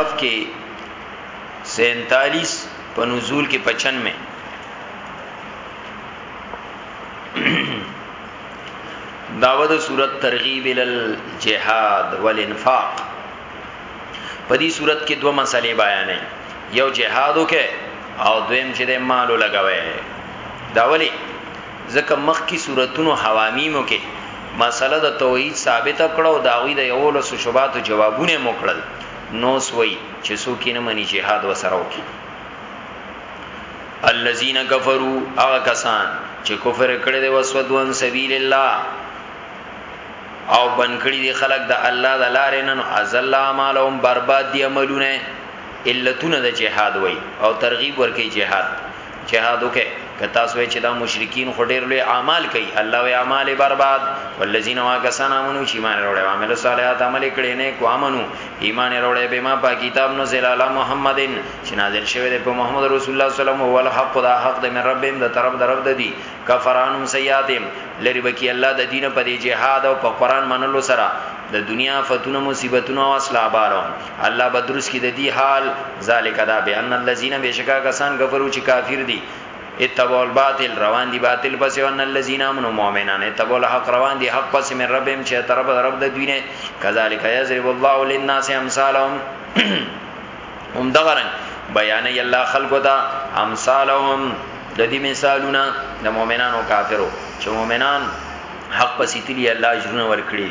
اف کې 47 په نزول کې 95 مې داوود صورت ترغیب ال جهاد والانفاق په دې صورت کې دوه مسلې بیانې یو جهادو کې او دویم چې د مالو لګوي دا ولی ځکه مخ کی صورتونو حوامیمو کې مسله د توحید ثابت کړه او داوی د یو لس شوبات جوابونه موکړل نوس وای چې څوک یې نه مني جهاد وسره وکړي الذين كفروا هغه کسان چې کفر کړي دي وسودون سبیل الله او بن کړي دي خلک د الله د لارې نن ازل اعمالهم برباد دي عملونه علتونه د جهاد وای او ترغیب ورکي جهاد جهاد وکه که تاسو چې دا مشرکین خو ډیر لوی اعمال کوي الله وی اعمال برباد والذین واکسان امنو چې ایمان وروړي او عمل صالحات عمل کړي نه کو امنو ایمان وروړي به ما په کتاب نو زل علی محمدن چې نازل شوی دی په محمد رسول الله صلی الله علیه وسلم او الحق دا حق د من ربهم د طرف درب د دی کفرانم سیاتم لری بکی الله د دین په جهاد او په قران منلو سره د دنیا فتونه مصیبتونه او اصلاح بارو الله بدرس کی د دی حال ذالک دا بیان الذین بشکا کسان کفرو چې کافر دي اتبعوا الباطل روان دي باطل پس ان الذين امنوا مؤمنان اتبعوا الحق روان دي حق پس من ربهم چې تر رب رب د دوی نه کذالک یضرب الله للناس امثالهم هم دغرن بیان الله خلقو دا امثالهم د دې مثالونه د مؤمنانو کافرو چې مؤمنان حق پسې تلی الله اجرونه ورکړي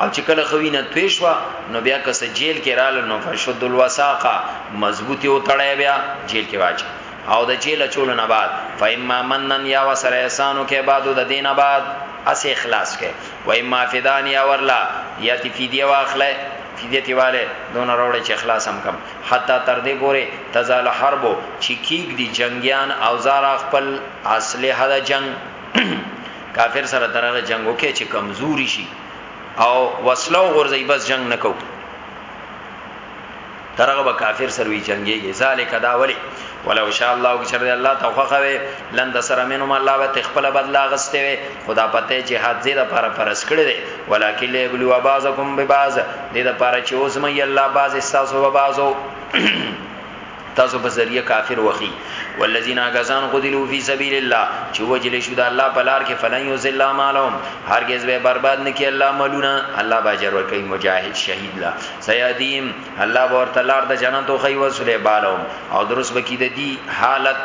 او چې کله خوینه توی شو نو بیا که څه جیل کې رال نو فشد الوساقه مضبوطی او تړی بیا جیل کې واچ او د جیل چول نه بعد فاما منن یا وسر احسانو کې بعد د دین بعد اس اخلاص کې و اما فدان یا ورلا یا تی فدیه واخله فدیه تی والے دون روړې چې اخلاص هم کم حتی تر دې پورې تزال حرب چې کیګ دی جنگیان اوزار خپل اصله د جنگ کافر سره درنه جنگ وکي چې کمزوري شي او وسلو غورځي بس جنگ نه کوي ترغه به کافر سره وی جنگيږي ذالک دا ولی ولو شاء الله چې شر الله توخه وي لند سره منهم الله به تخپل بدلا غسته وي خدا پته جهاد زید لپاره پرس کړی دی ولکه لبلوا بعضکم ببعض دې لپاره چې اوس مې الله بعض استاسو و بعضو تاسو په ذریعہ کافر وخی والذین غزان قتلوا فی سبیل الله چې وجل شو د الله په لار کې فلن یذل مالهم هرگز به برباد نکي الله ملونه الله باجر ور کوي مجاهد شهید لا سیادیم الله ورته لار د جنت خو خی وسله بالهم او درس بکی د دی حالت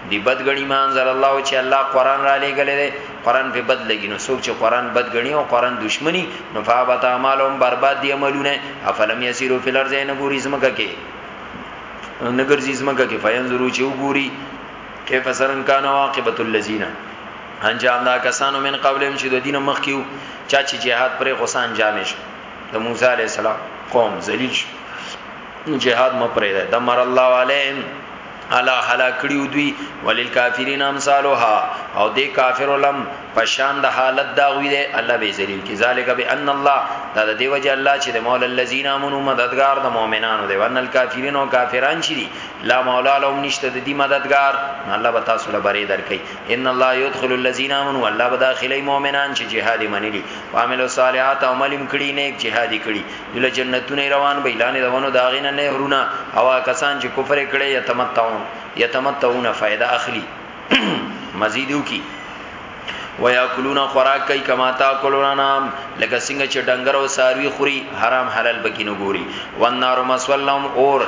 دی بد غنی ما انزل الله چې الله قران را لېګلې ده قران په بد لګی نو څوک چې قران بد غنی او قران دشمنی نو فابت اعمالهم برباد دی عملونه افلم یسیرو فی الارض نه ګوری زمکه کې نه ګرځي زمکه کې فینظرو چې وګوری کیف سرن کان عاقبت الذین انجام دا کسانو من قبلهم چې د دین مخ کیو چا چې جهاد پرې غسان جامې شو د موسی علی السلام قوم ذلیل شو جهاد مپرې ده دمر الله علیهم الا هلاک کړیو دوی وللکافرین امثالها او دې کافر لم پشان د حالت دا غوی دی الله به ذلیل کی ذالک بان الله دا د دی وجه الله چې د مولا الذین امنو مددگار د مؤمنانو دی وان الکافرین او کافران چې دی لا مولا لهم نشته د دې مددگار الله به تاسو له بری درکې ان الله يدخل الذين امنوا الله به داخلي مؤمنان چې جهاد منلي او عمل صالحات او ملم کړي نیک جهاد کړي دله جنتونه روان به اعلان د ونو داغینه نه هرونه هوا کسان چې کفر کړي یتمتعون یتمتعون فائدہ اخلي مزیدو کی ویاکلون خوراک کوي کما تاکلون نام لکه څنګه چې ډنګر او ساروی خوري حرام حلال بکینو ګوري والنار مسولهم اور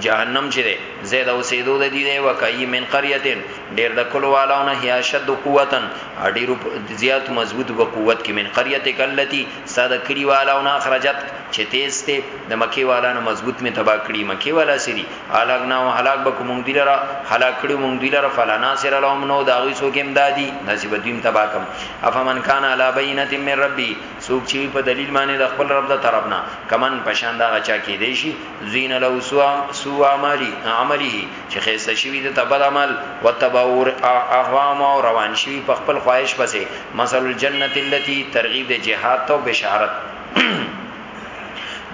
جهنم چې ده زید او سیدو د دې دی وکای من قريه ډیر د کلو والونه هي شد قوتن اډیرو زیات مضبوط و قوت کې من قريه کلتی ستا د کلی والاو نه اخرجت چه تیز ته د مکی والا نه مضبوط می تبا کړی مکی والا سری الګنا و هلاک بکو مونږ دی لره هلاک کړی مونږ دی لره فلا ناصر لهم نو دا غی سو کیم دادی ناسی بدویم تبا کم افمن کان علی بینت من ربی سوک چی په دلیل معنی د خپل رب د طرف نه کمن پشان دا غچا کی دیشی زین له سو سو عملی عملی چې خیسته شوی د تبد عمل وتبور اهوام او روان شوی په خپل خواهش پسې مثل الجنت التي ترغیب د جهاد او بشارت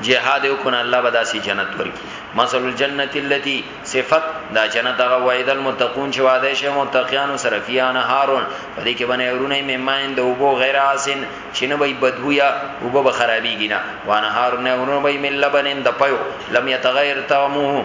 جهاد یو کنا الله بداسي جنت ورکی مثل الجنت التي صفت دا جنت هغه وعید المتقون چې وعده شه متقیان سره فیا نهارون په دې کې باندې ورونه میماین د وبو غیر حسن چې نه وي بدبو یا وبو خرابېږي نه وانهارون ورونه وي مل لبنین د پيو لم يتغیر طعمه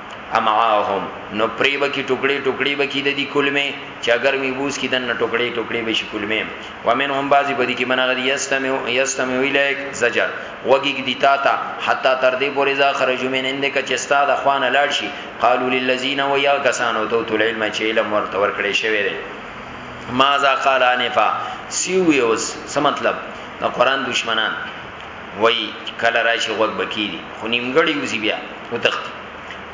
امعاءهم نو پری بکی ټوکړی ټوکړی بکی د دې کلمه چې اگر می بوس کی دنه ټوکړی ټوکړی بشي کلمه ومنهم بعضی بدی کې منغه دی یستم یستم الیک زجر وګیګ دی تا تا حتا تر دې پورې ځا خرجو من اندک چې ستا د خوانه لاړ شي قالو للذین و یا کسانو تو تل علم چې علم ورته ور کړی شوی دی ماذا قال انفا سیو یوز څه مطلب د قران دشمنان وایي چې کله راشي غوږ به کیني خو نیمګړی وځي بیا وتښتي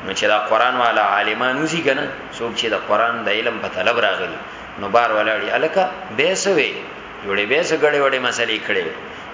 نو چې دا قران والا عالمان وزي کنه څوک چې دا قران د علم په طلب راغلي نو بار ولاړی الکه به سوي جوړې به سګړې وړې مسلې کړې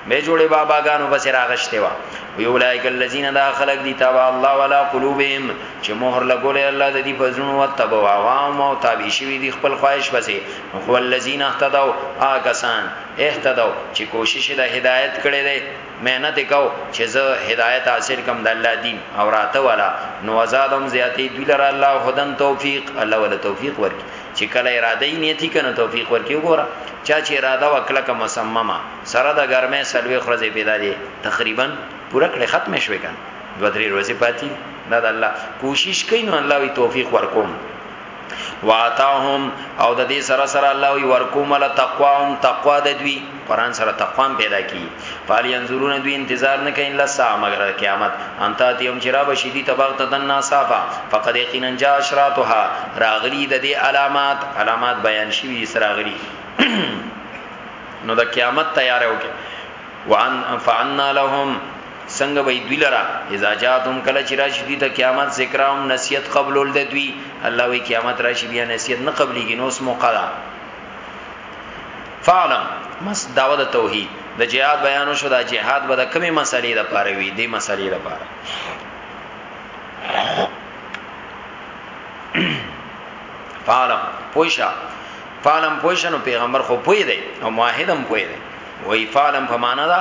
به جوړې باباګانو بس راغشته وا وی اولایک الذین دا خلق دی تابع الله ولا قلوبهم چې مہر لګولې الله د دې فزرون او تبع عوام او تابع شوی دی خپل خواهش پسې هو الذین اهتدوا آکسان اهتدوا چی کوشش د هدایت کړی دی محنت یې کاو چی زه هدایت حاصل کړم د الله دین او راته ولا نو وزادهم زیاتی دوی لره الله هدن توفیق الله ولا توفیق ورکی چی کله اراده یې نیتی کنه توفیق ورکی وګوره چا چی اراده وکړه که مصممه سره د ګرمه سلوي خرزه پیدا دی تقریبا پوره کړه ختم شوی کنه دوه درې ورځې پاتې نه د الله کوشش کین الله وی توفیق ورکوم واتاهم او د دې سره سره الله وی ورکوم له تقوا هم تقوا د دوی قران سره تقوا پیدا کی فال ينظرون دوی انتظار نه کین لسا مگر قیامت انت تیم چرا بشدی تبغ تدنا صافا فقد یقینا جاء اشراطها راغلی د دې علامات علامات بیان شوی سراغلی نو د قیامت تیار اوکه وان فعنا لهم څنګه به دوی لرا اذا جاتهم کله چې راشي دوی ته قیامت ذکرهم نصیحت قبول ول د دوی الله وی قیامت راشي بیا نصیحت نه قبليږي نو اسمو قضا فعلم مس داوه د توحید د جهاد بیان شو دا جهاد به د کمی مسلې د پاره وي د مسلې د پاره فعلم پوښا فعلم پوښنو پیغمبر خو پوی دی او موحدم پوی دی وای فعلم په معنا دا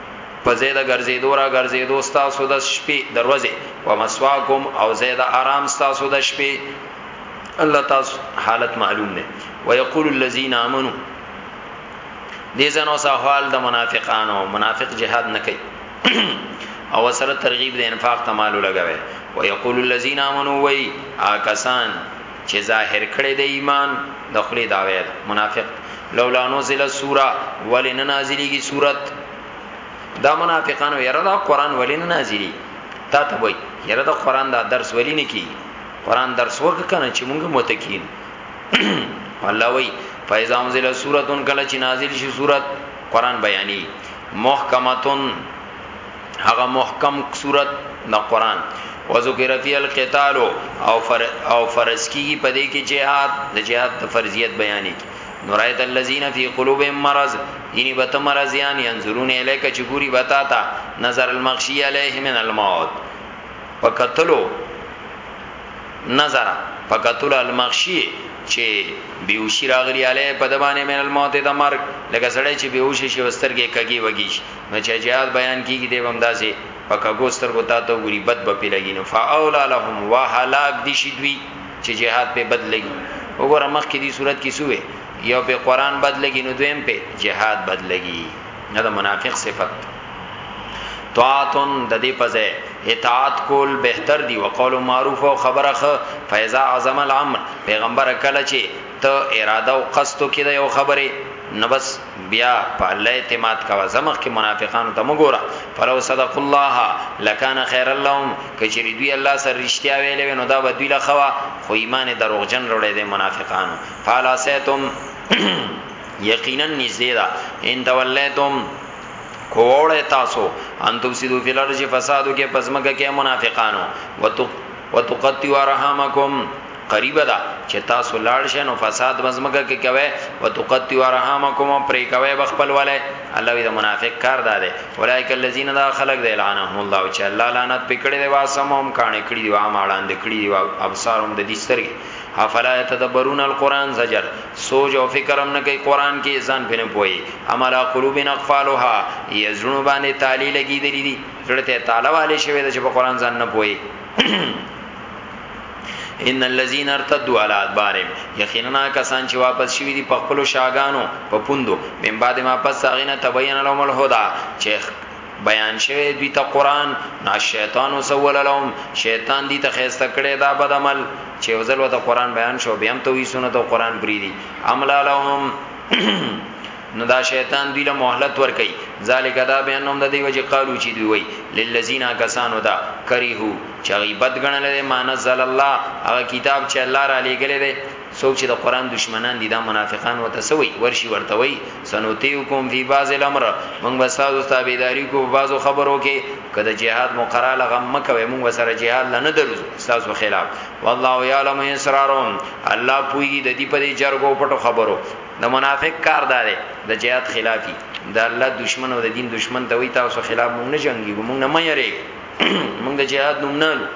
په زید ګرځیدو را ګرځیدو تاسو د شپې دروازه و مسواکم او زید آرام تاسو د شپې الله تاسو حالت معلوم نه ويقول الذين امنوا دې زنو سحوال د منافقانو منافق جهاد نه کوي او سره ترغیب د انفاق تمالو لګوي ويقول الذين امنوا وي آکسان چه ظاهر کړی دی ایمان د خولی دعوی ده منافق لولا نزل السوره ولی نه نازلیږي صورت دا منافقانو یره دا قران ولی نه نازلی تا ته وای یره دا قران دا درس ولی نه کی قران درس وک کنه چې مونږ متکین الله وای فایزا انزل السوره کله چې نازل شي صورت قران بیانی محکمتون هغه محکم صورت د قران او ذکر فی القتال او فر او فرض کی په دې کې جهاد د جهاد د فرضیت بیان کی نورایت الذین فی قلوبهم مرض یعنی بت مرض یان ينظرون الیک چې ګوري بتا تا نظر المغشی علیه من الموت فقتلوا نظر فقتل المغشی چې بیوشی راغلی علی په دبانې من الموت د مرګ لکه سړی چې بیوشی شي وسترګې کږي وږي نو چې جهاد بیان کیږي دی هم داسې پکا ګوستر کو تا ته وګوري بد به پیلګي نو فاولا لهم وهلاک دي شي دوی چې جهاد په بد لګي وګوره مخ کې دي صورت کې سوې یو په قران بد لګي نو دویم په جهاد بد لګي نه د منافق صفت طاعتن د دې پځه اطاعت کول بهتر دی وقول معروف او خبره خ فیزا عظم الامر پیغمبر کله چې ته اراده او قصد کې د یو خبره نو بس بیا په الله اعتماد کا زمخ کې منافقانو ته مګورا فلو صدق الله لکان خیر لهم کچری دوی الله سره رښتیا ویلې نو دا به دوی لخوا خو ایمان دروغجن وروړي دي منافقانو فالا سیتم یقینا نږدې ده ان تولیتم کوړه تاسو انتو سیدو فلرج فسادو کې پزمکه کې منافقانو وتو وتقطعوا ارحامکم قریب ده چې تاسو لاړ شئ نو فساد مزمګه کې کوي وتقطعوا ارحامکم پرې کوي بخپل ولای الله دې منافق کار داده اولایک الذین لا خلق ذی لعنهم الله چې الله لعنت پکړې دی واسمهم کانه کړی دی وام اړاند کړی دی ابصارهم د دې سترګې افلا يتدبرون القران زجر سوچ او فکر هم نه کوي قران کې ځان پنه پوي عمل قلوبنا اقفالها یزړو باندې تعالی لګی دی زړه ته تعالی والي شوی د چې په قران ځان نه پوي ان الذين ارتدوا على ادبارهم یقینا کسان چې واپس شوی دي په خپل شاګانو په پوندو من بعد ما پس اغینه تبین لهم الهدى چې بیان شوی دوی ته قران نا شیطان وسول لهم شیطان دي ته خسته کړي دا بد عمل چې وزل وته قران بیان شو بیا هم توي سنت او قران بری دي عمل لهم نو دا شیطان دوی له مهلت ور کوي ذالک دا بیانوم د دی وجه قالو چې دوی وای للذین کسانو دا کریحو چې غیبت غنل دي مان زل الله هغه کتاب چې الله را لېګل دي څوک چې د قران دشمنان دي دا منافقان وته سوي ورشي ورته وای سنوتیکم فی بعض الامر موږ وساو تابعداري کو بعضو خبرو کې کده جهاد مقرره لغم مکوي موږ سره جهاد لنه درو تاسو خلاف والله یعلم اسرارهم الله پوی د دې په جرګو پټو خبرو د منافق کار دا دی د جهاد خلافی د الله دشمن او د دین دشمن ته وی تاسو خلاف مونږ نه جنگي مونږ نه مې یری مونږ د جهاد نوم نه لو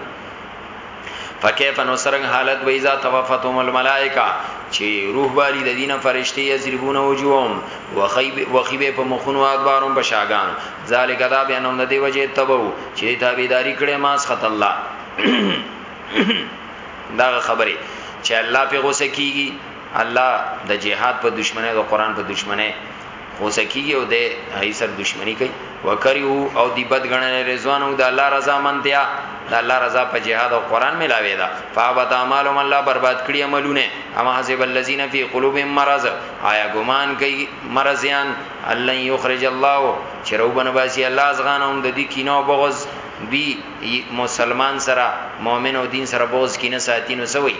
فكيف نسرن حالت و اذا توفتهم الملائکه چې روح بالی د دینه فرشتي یزربون وجوهم وخیب وخیبه په مخونو ادبارون په شاګان ذالک دا بیانوم د دی وجه تبو چې تابعداري کړي ماس خط الله دا خبره چې الله په غوسه کیږي الله د جهاد په دشمنۍ او د قرآن په دشمنۍ غوسه کیږي او دی هغوی سره دشمني کوي، وکرهوا او دی بد ګڼلی رضوانه د الله رضامندتیا، د الله رضا په جهاد او قرآن ملاوې ده، فحبط اعمالهم الله برباد کړي عملونه، ام حسب الذین فی قلوبهم مرض آیا ګمان کوي مرضیان ان لن یخرج الله چې راوبه نه باسي الله اضغانهم د دوی کینه او بغض دوی مسلمان سره مؤمن او دین سره بغض کینه ساتي نو څه وایي.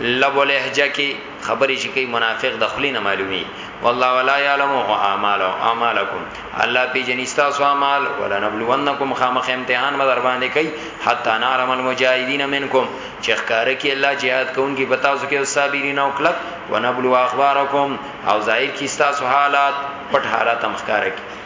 لب لهجه کې خبرې چې کوي منافق د خلی نه معلومي والله ولا يعلم اعمال او اعمالکم الله پی جنستا سو اعمال ولا نبلونکم خامخ امتحان مدر باندې کوي حتا نعلم المجاهدین منکم چې ښکار کې الله jihad کوونکی بتا سو کې صابرین او کلک ونبلو اخبارکم او ظاهر کې تاسو حالات پټ حالات هم ښکار کې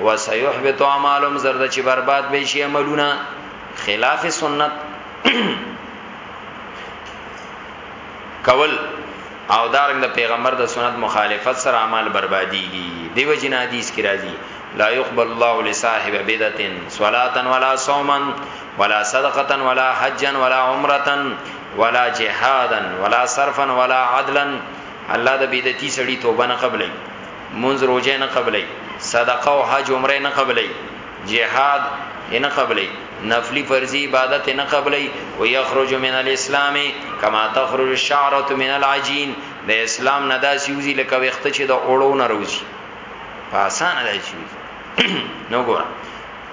وسيحبط اعمالهم زرد چې برباد به شي عملونه خلاف سنت کول او دارنګ د پیغمبر د سنت مخالفت سره اعمال برباديږي دیو جن حدیث کی راځي لا يقبل الله لصاحب بدعه صلاه ولا صوما ولا صدقه ولا حجا ولا عمره ولا جهادا ولا صرفا ولا عدلا الله د بدعتي سړي توبه نه قبلې منځ روزه نه قبلې صدقه او حج عمره نه قبلې جهاد نه قبلې نفلی فرضی عبادت نه قبلې او یخرج من الاسلام کما تخرج الشعره من العجین د اسلام نه داسې وزي لکه وخت چې د اوړو نه روزي په اسانه دی چې نو ګور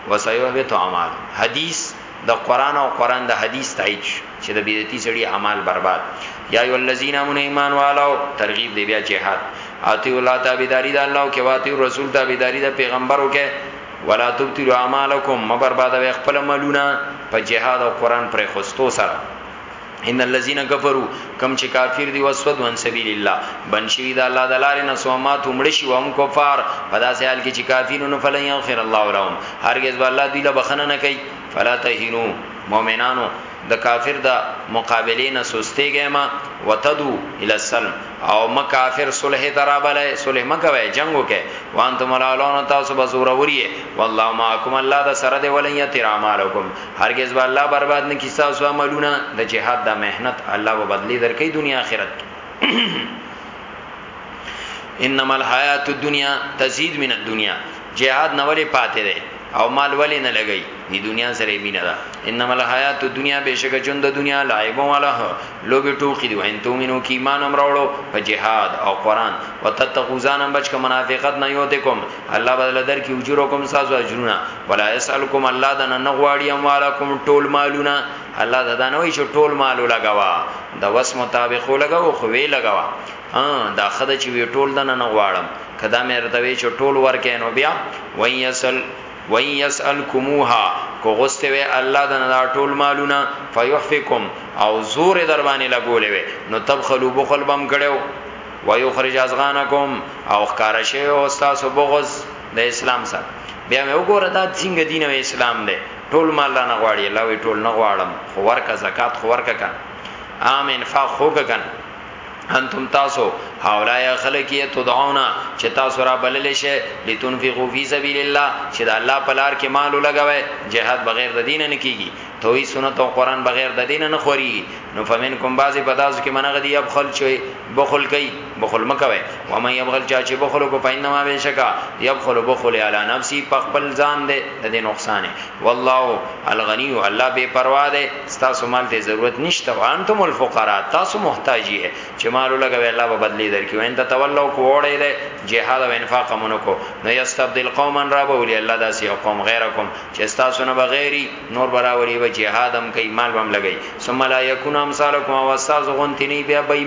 وسایو به تو اعمال حدیث د قران او قران د حدیث تایید شو چې د بدعتي سړي اعمال برباد یا ایو الذین امنوا ایمان والو ترغیب دی بیا جهاد اتی الله تابعداری د الله او کې واتی رسول تابعداری د پیغمبرو کې ولا تبتلوا اعمالکم ما برباد وي خپل ملونه په جهاد او قران پر خوستو سره ان الذين كفروا کم چې کافر دي وسود وان سبیل الله بن شي دا الله د لارې نه سومات مړ شي وهم کفار په داسې حال کې چې کافرونو فلن يغفر الله لهم هرگز الله دوی له بخنه نه کوي فلا تهینو مؤمنانو د کافر د مقابله نه سستیږئ ما وتدو ال السلم او مکافر صلح ترابلای صلح مکوي جنگو کې وانتم الالون تاسو بزور وریه والله معکم الله د سره دی ولن یتر اعمالکم هرگز به الله برباد نه کی تاسو عملونه د جهاد د مهنت الله به بدلی درکې دنیا آخرت انما الحیات الدنیا تزيد من الدنیا جهاد نه ولې پاتې ده او مال ولې نه لګي دی دنیا سره مینه ده انما الحیات الدنیا بشک ژوند د دنیا لایب ولا لوګي ټوکی دی وین تو مینو کی ایمان امرولو په جهاد او قران وتتقوا ځانم بچ کوم منافقت نه یو ته کوم الله بدل در کی اجر کوم ساز اجرونه ولا یسالکم الله دن نه غواړي اموالکم ټول مالونه الله ددانوي چې ټول مالو لګوا د وس مطابق لګاو خو وی لګوا ها دا ښه ده چې وي ټول دننه غواړم که دا مې درته وي چې ټول ورکې نو بیا وان یسل وان یسالکموها کو غوسته وي الله دنه دا ټول مالونه فیحفکم او زور در باندې لګولې وي نو تبخلوا بخل بم کړو ويخرج ازغانکم او ښکارا شی او تاسو بغض د اسلام سره بیا مې وګوره دا څنګه دین او اسلام دی ټول مال را نه غواړي الله وی ټول نه غواړم خو ورکه زکات خو ورکه کن عام انفاق خو کن انتم تاسو حوالای خلق یې تدعونا چې تاسو را بلل شي لتنفقوا فی سبیل الله چې د الله په لار کې مال لګوي جهاد بغیر د دین نه کیږي توحید سنت او قران بغیر د دین نه خوري نو فمن کوم بازي پداس کې منغه دی اب خل چوي بخل کوي بخل مکوي و مې اب غل چا چې بخل کو پاین ما به شکا یب خل بخل علی نفسي په خپل ځان دې د دې نقصان والله الغنی الله بے پروا دې ستاسو مال ته ضرورت نشته وانتم الفقراء تاسو محتاج یې چې مال لګوي الله به بدلی درکې وین ته تولو کوړې ده جهاد او انفاق مونږ کو نو یستبدل قوما رب ولي الله داسې قوم غیرکم چې تاسو نه بغیري نور براوري به جهاد هم کوي مال هم لګي ثم لا یکون امثالکم واستاذ غنتنی بیا بې